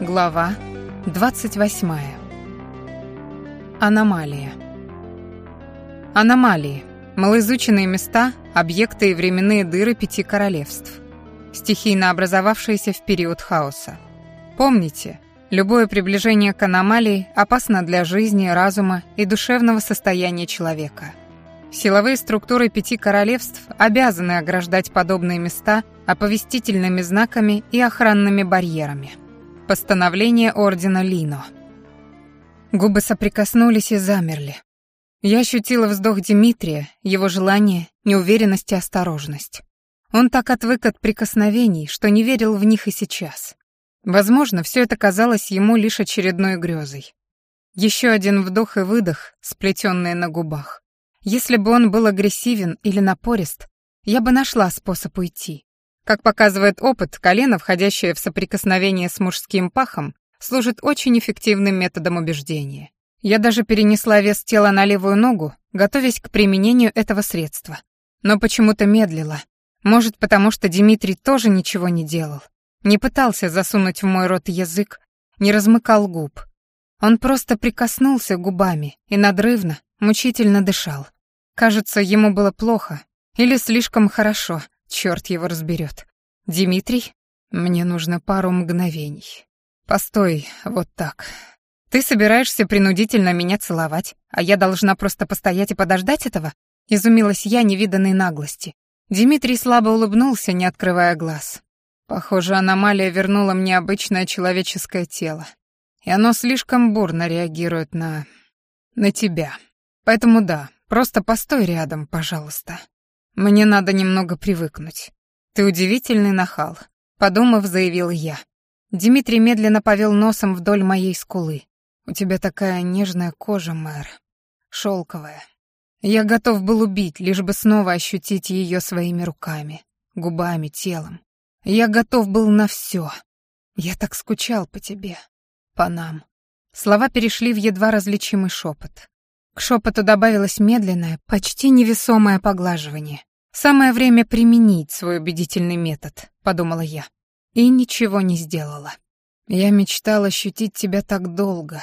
Глава 28. Аномалия. Аномалии. Малоизученные места, объекты и временные дыры пяти королевств, стихийно образовавшиеся в период хаоса. Помните, любое приближение к аномалии опасно для жизни, разума и душевного состояния человека. Силовые структуры пяти королевств обязаны ограждать подобные места оповестительными знаками и охранными барьерами. Постановление Ордена Лино. Губы соприкоснулись и замерли. Я ощутила вздох Дмитрия, его желание, неуверенность и осторожность. Он так отвык от прикосновений, что не верил в них и сейчас. Возможно, все это казалось ему лишь очередной грезой. Еще один вдох и выдох, сплетенные на губах. Если бы он был агрессивен или напорист, я бы нашла способ уйти. Как показывает опыт, колено, входящее в соприкосновение с мужским пахом, служит очень эффективным методом убеждения. Я даже перенесла вес тела на левую ногу, готовясь к применению этого средства. Но почему-то медлила. Может, потому что Дмитрий тоже ничего не делал. Не пытался засунуть в мой рот язык, не размыкал губ. Он просто прикоснулся губами и надрывно, мучительно дышал. Кажется, ему было плохо или слишком хорошо — Черт его разберет. Дмитрий, мне нужно пару мгновений. Постой, вот так. Ты собираешься принудительно меня целовать, а я должна просто постоять и подождать этого? Изумилась я невиданной наглости. Дмитрий слабо улыбнулся, не открывая глаз. Похоже, аномалия вернула мне обычное человеческое тело. И оно слишком бурно реагирует на... на тебя. Поэтому да, просто постой рядом, пожалуйста. Мне надо немного привыкнуть. Ты удивительный нахал, подумав, заявил я. Дмитрий медленно повел носом вдоль моей скулы. У тебя такая нежная кожа, мэр, шелковая. Я готов был убить, лишь бы снова ощутить ее своими руками, губами, телом. Я готов был на все. Я так скучал по тебе, по нам. Слова перешли в едва различимый шепот. К шепоту добавилось медленное, почти невесомое поглаживание. «Самое время применить свой убедительный метод», — подумала я. И ничего не сделала. Я мечтала ощутить тебя так долго.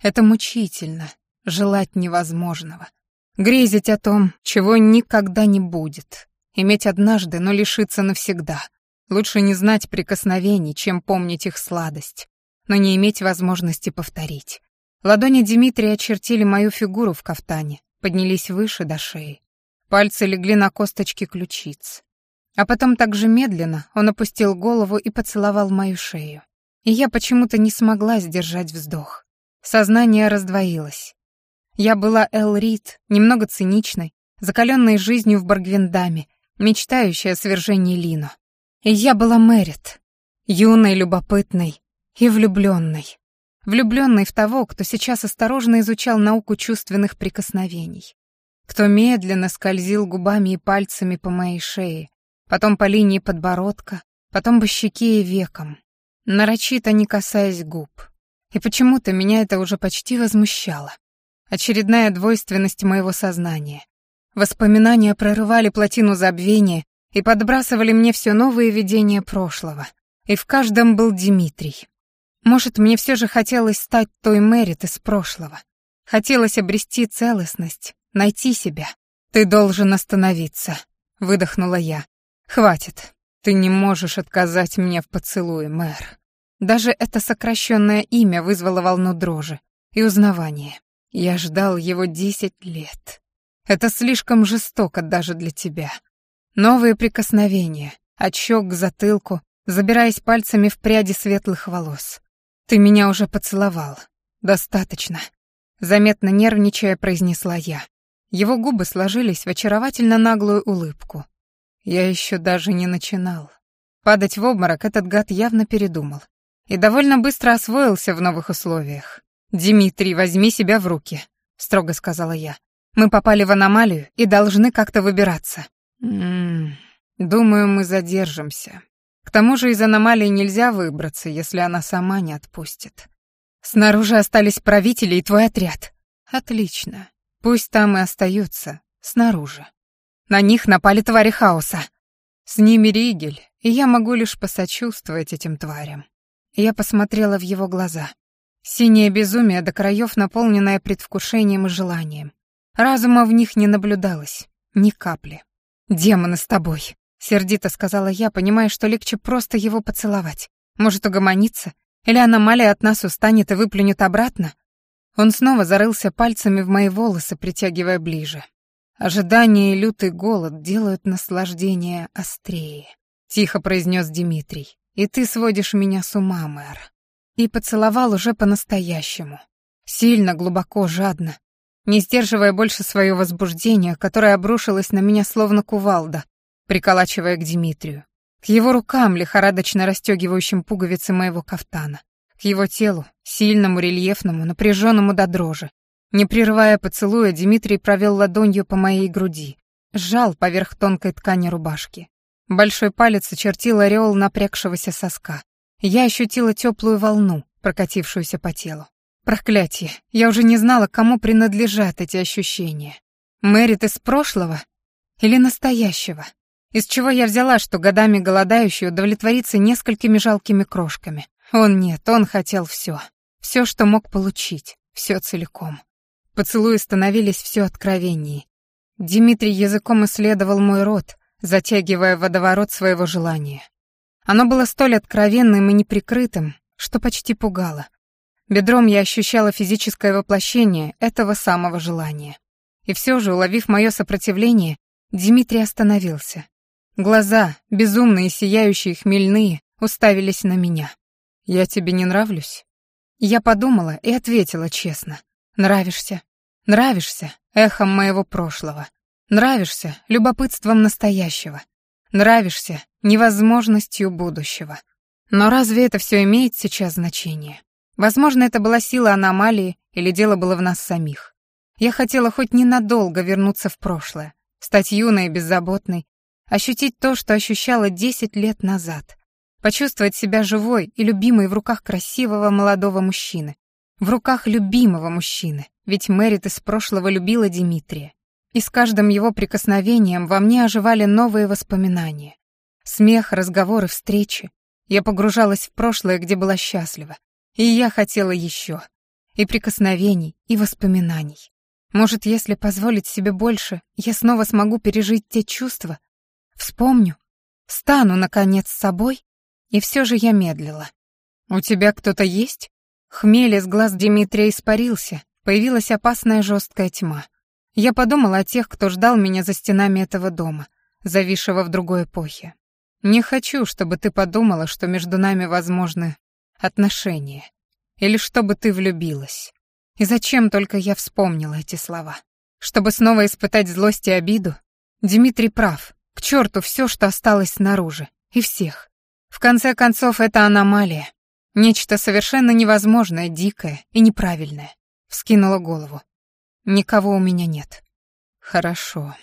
Это мучительно, желать невозможного. Грезить о том, чего никогда не будет. Иметь однажды, но лишиться навсегда. Лучше не знать прикосновений, чем помнить их сладость, но не иметь возможности повторить. Ладони Дмитрия очертили мою фигуру в кафтане, поднялись выше до шеи. Пальцы легли на косточки ключиц. А потом так же медленно он опустил голову и поцеловал мою шею. И я почему-то не смогла сдержать вздох. Сознание раздвоилось. Я была Эл Рид, немного циничной, закаленной жизнью в Баргвиндаме, мечтающая о свержении Лино. И я была Мэрит, юной, любопытной и влюбленной. Влюбленной в того, кто сейчас осторожно изучал науку чувственных прикосновений кто медленно скользил губами и пальцами по моей шее, потом по линии подбородка, потом по щеке и векам, нарочито не касаясь губ. И почему-то меня это уже почти возмущало. Очередная двойственность моего сознания. Воспоминания прорывали плотину забвения и подбрасывали мне все новые видения прошлого. И в каждом был Дмитрий. Может, мне все же хотелось стать той Мэрит из прошлого. Хотелось обрести целостность, найти себя. Ты должен остановиться, выдохнула я. Хватит. Ты не можешь отказать мне в поцелуе, мэр. Даже это сокращенное имя вызвало волну дрожи и узнавания. Я ждал его десять лет. Это слишком жестоко даже для тебя. Новые прикосновения, от к затылку, забираясь пальцами в пряди светлых волос. «Ты меня уже поцеловал. Достаточно», — заметно нервничая произнесла я. Его губы сложились в очаровательно наглую улыбку. Я еще даже не начинал. Падать в обморок этот гад явно передумал. И довольно быстро освоился в новых условиях. «Димитрий, возьми себя в руки», — строго сказала я. «Мы попали в аномалию и должны как-то выбираться». «Ммм, думаю, мы задержимся. К тому же из аномалии нельзя выбраться, если она сама не отпустит». «Снаружи остались правители и твой отряд». «Отлично. Пусть там и остаются, снаружи. На них напали твари хаоса. С ними Ригель, и я могу лишь посочувствовать этим тварям. Я посмотрела в его глаза. Синее безумие до краев, наполненное предвкушением и желанием. Разума в них не наблюдалось, ни капли. «Демоны с тобой!» — сердито сказала я, понимая, что легче просто его поцеловать. «Может, угомониться? Или аномалия от нас устанет и выплюнет обратно?» Он снова зарылся пальцами в мои волосы, притягивая ближе. «Ожидание и лютый голод делают наслаждение острее», — тихо произнес Дмитрий. «И ты сводишь меня с ума, мэр». И поцеловал уже по-настоящему. Сильно, глубоко, жадно, не сдерживая больше свое возбуждение, которое обрушилось на меня словно кувалда, приколачивая к Дмитрию, к его рукам, лихорадочно расстегивающим пуговицы моего кафтана, к его телу, Сильному, рельефному, напряженному до дрожи. Не прерывая поцелуя, Дмитрий провел ладонью по моей груди, сжал поверх тонкой ткани рубашки. Большой палец очертил ореол напрягшегося соска. Я ощутила теплую волну, прокатившуюся по телу. Проклятие, я уже не знала, кому принадлежат эти ощущения. Мэрит из прошлого или настоящего? Из чего я взяла, что годами голодающий удовлетворится несколькими жалкими крошками? Он нет, он хотел все. Все, что мог получить, все целиком. Поцелуи становились все откровеннее. Дмитрий языком исследовал мой рот, затягивая водоворот своего желания. Оно было столь откровенным и неприкрытым, что почти пугало. Бедром я ощущала физическое воплощение этого самого желания. И все же, уловив моё сопротивление, Дмитрий остановился. Глаза, безумные, сияющие, хмельные, уставились на меня. «Я тебе не нравлюсь?» Я подумала и ответила честно. «Нравишься. Нравишься эхом моего прошлого. Нравишься любопытством настоящего. Нравишься невозможностью будущего. Но разве это все имеет сейчас значение? Возможно, это была сила аномалии или дело было в нас самих. Я хотела хоть ненадолго вернуться в прошлое, стать юной и беззаботной, ощутить то, что ощущала 10 лет назад, Почувствовать себя живой и любимой в руках красивого молодого мужчины. В руках любимого мужчины, ведь Мэрит из прошлого любила Дмитрия. И с каждым его прикосновением во мне оживали новые воспоминания. Смех, разговоры, встречи. Я погружалась в прошлое, где была счастлива. И я хотела еще. И прикосновений, и воспоминаний. Может, если позволить себе больше, я снова смогу пережить те чувства? Вспомню? Стану, наконец, собой? И все же я медлила. «У тебя кто-то есть?» Хмель из глаз Дмитрия испарился, появилась опасная жесткая тьма. Я подумала о тех, кто ждал меня за стенами этого дома, зависшего в другой эпохе. Не хочу, чтобы ты подумала, что между нами возможны отношения. Или чтобы ты влюбилась. И зачем только я вспомнила эти слова? Чтобы снова испытать злость и обиду? Дмитрий прав. К черту все, что осталось снаружи. И всех. В конце концов, это аномалия. Нечто совершенно невозможное, дикое и неправильное. Вскинула голову. Никого у меня нет. Хорошо.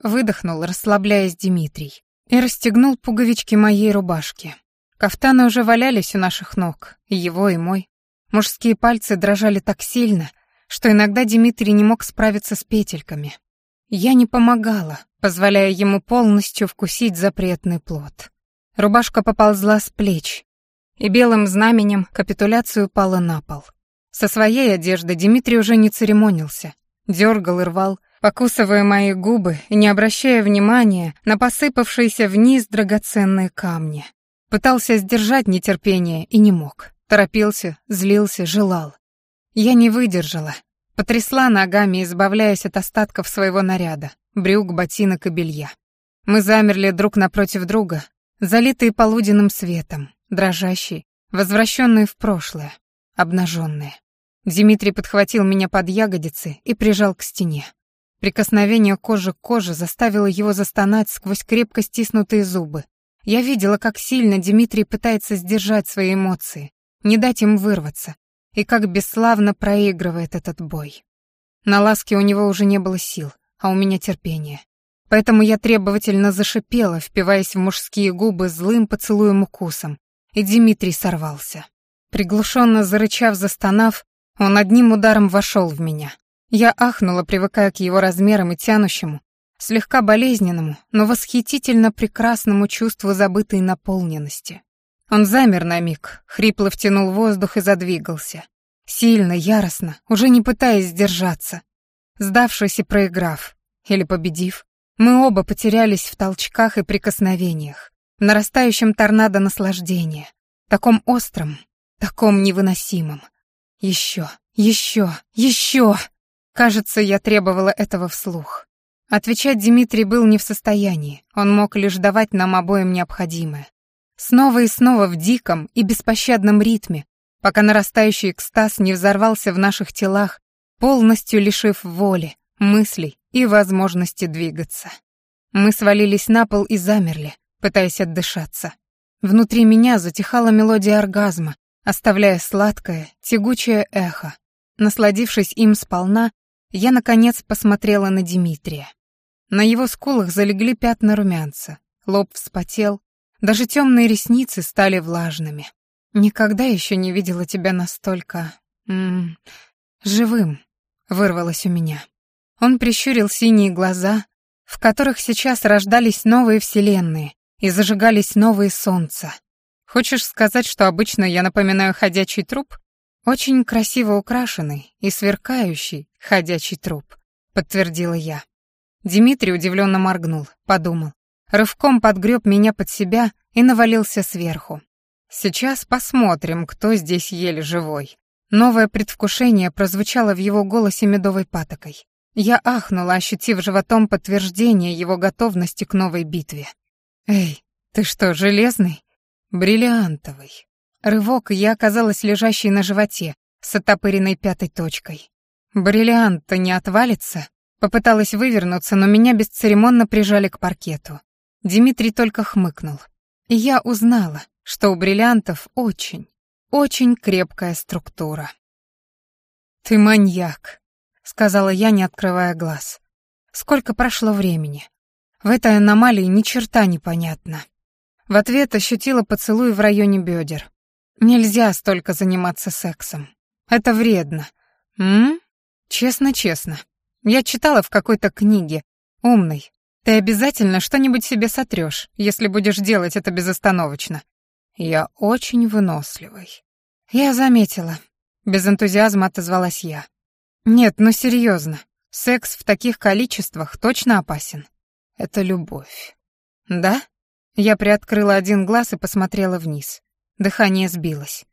Выдохнул, расслабляясь Дмитрий, и расстегнул пуговички моей рубашки. Кафтаны уже валялись у наших ног, его и мой. Мужские пальцы дрожали так сильно, что иногда Дмитрий не мог справиться с петельками. Я не помогала, позволяя ему полностью вкусить запретный плод. Рубашка поползла с плеч, и белым знаменем капитуляцию пала на пол. Со своей одежды Дмитрий уже не церемонился, дергал и рвал, покусывая мои губы и не обращая внимания на посыпавшиеся вниз драгоценные камни. Пытался сдержать нетерпение и не мог. Торопился, злился, желал. Я не выдержала. Потрясла ногами, избавляясь от остатков своего наряда, брюк, ботинок и белья. Мы замерли друг напротив друга, залитые полуденным светом, дрожащие, возвращенные в прошлое, обнаженные. Дмитрий подхватил меня под ягодицы и прижал к стене. Прикосновение кожи к коже заставило его застонать сквозь крепко стиснутые зубы. Я видела, как сильно Дмитрий пытается сдержать свои эмоции, не дать им вырваться, и как бесславно проигрывает этот бой. На ласке у него уже не было сил, а у меня терпения. Поэтому я требовательно зашипела, впиваясь в мужские губы злым поцелуем укусом, и Дмитрий сорвался. Приглушенно зарычав, застонав, он одним ударом вошел в меня. Я ахнула, привыкая к его размерам и тянущему, слегка болезненному, но восхитительно прекрасному чувству забытой наполненности. Он замер на миг, хрипло втянул воздух и задвигался. Сильно, яростно, уже не пытаясь сдержаться. Сдавшись и проиграв, или победив, мы оба потерялись в толчках и прикосновениях, в нарастающем торнадо наслаждения, таком остром, таком невыносимом. Еще, еще, еще! Кажется, я требовала этого вслух. Отвечать Дмитрий был не в состоянии, он мог лишь давать нам обоим необходимое. Снова и снова в диком и беспощадном ритме, пока нарастающий экстаз не взорвался в наших телах, полностью лишив воли, мыслей и возможности двигаться. Мы свалились на пол и замерли, пытаясь отдышаться. Внутри меня затихала мелодия оргазма, оставляя сладкое, тягучее эхо. Насладившись им сполна, я, наконец, посмотрела на Дмитрия. На его скулах залегли пятна румянца, лоб вспотел, даже темные ресницы стали влажными. «Никогда еще не видела тебя настолько... М -м, живым», — вырвалось у меня. Он прищурил синие глаза, в которых сейчас рождались новые вселенные и зажигались новые солнца. Хочешь сказать, что обычно я напоминаю ходячий труп? Очень красиво украшенный и сверкающий ходячий труп, подтвердила я. Дмитрий удивленно моргнул, подумал. Рывком подгреб меня под себя и навалился сверху. Сейчас посмотрим, кто здесь еле живой. Новое предвкушение прозвучало в его голосе медовой патокой. Я ахнула, ощутив животом подтверждение его готовности к новой битве. «Эй, ты что, железный?» «Бриллиантовый». Рывок, я оказалась лежащей на животе, с отопыренной пятой точкой. «Бриллиант-то не отвалится?» Попыталась вывернуться, но меня бесцеремонно прижали к паркету. Дмитрий только хмыкнул. И я узнала, что у бриллиантов очень, очень крепкая структура. «Ты маньяк», сказала я, не открывая глаз. Сколько прошло времени? В этой аномалии ни черта не понятно. В ответ ощутила поцелуй в районе бедер. Нельзя столько заниматься сексом. Это вредно. М? Честно-честно. Я читала в какой-то книге. Умный. Ты обязательно что-нибудь себе сотрешь, если будешь делать это безостановочно. Я очень выносливый. Я заметила. Без энтузиазма отозвалась я. Нет, ну серьезно, секс в таких количествах точно опасен. Это любовь. Да? Я приоткрыла один глаз и посмотрела вниз. Дыхание сбилось.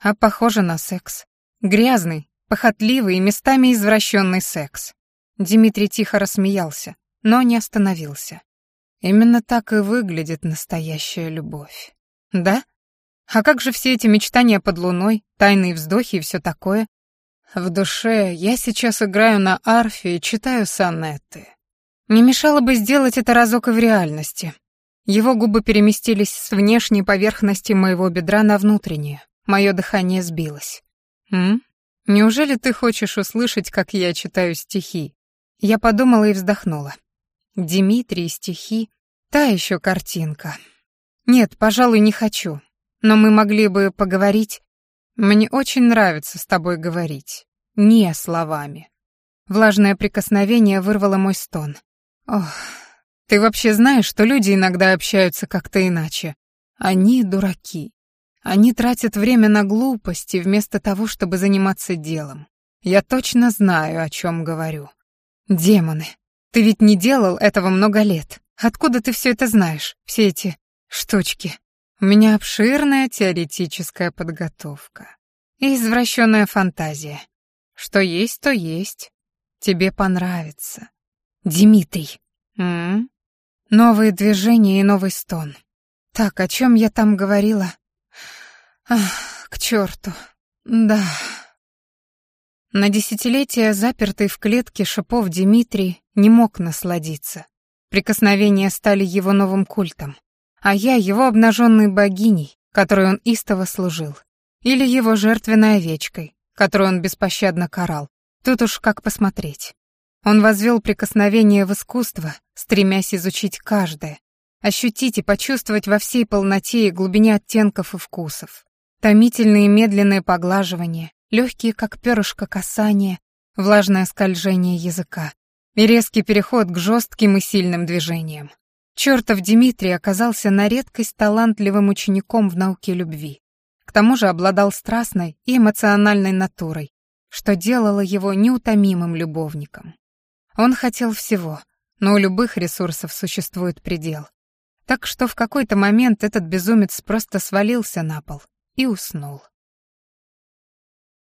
А похоже на секс. Грязный, похотливый и местами извращенный секс. Дмитрий тихо рассмеялся, но не остановился. Именно так и выглядит настоящая любовь. Да? А как же все эти мечтания под луной, тайные вздохи и все такое? В душе я сейчас играю на арфе и читаю сонеты. Не мешало бы сделать это разок и в реальности. Его губы переместились с внешней поверхности моего бедра на внутреннюю. Мое дыхание сбилось. «М? Неужели ты хочешь услышать, как я читаю стихи?» Я подумала и вздохнула. «Димитрий, стихи. Та еще картинка. Нет, пожалуй, не хочу. Но мы могли бы поговорить мне очень нравится с тобой говорить. Не словами. Влажное прикосновение вырвало мой стон. Ох, ты вообще знаешь, что люди иногда общаются как-то иначе? Они дураки. Они тратят время на глупости вместо того, чтобы заниматься делом. Я точно знаю, о чем говорю. Демоны, ты ведь не делал этого много лет. Откуда ты все это знаешь? Все эти штучки. У меня обширная теоретическая подготовка и извращенная фантазия. Что есть, то есть. Тебе понравится. Дмитрий. М? Новые движения и новый стон. Так, о чем я там говорила? Ах, к черту. Да. На десятилетия запертый в клетке шипов Дмитрий не мог насладиться. Прикосновения стали его новым культом а я его обнаженной богиней, которой он истово служил, или его жертвенной овечкой, которую он беспощадно карал. Тут уж как посмотреть. Он возвел прикосновение в искусство, стремясь изучить каждое, ощутить и почувствовать во всей полноте и глубине оттенков и вкусов. Томительные медленные поглаживания, легкие, как перышко, касания, влажное скольжение языка и резкий переход к жестким и сильным движениям. Чертов Дмитрий оказался на редкость талантливым учеником в науке любви. К тому же обладал страстной и эмоциональной натурой, что делало его неутомимым любовником. Он хотел всего, но у любых ресурсов существует предел. Так что в какой-то момент этот безумец просто свалился на пол и уснул.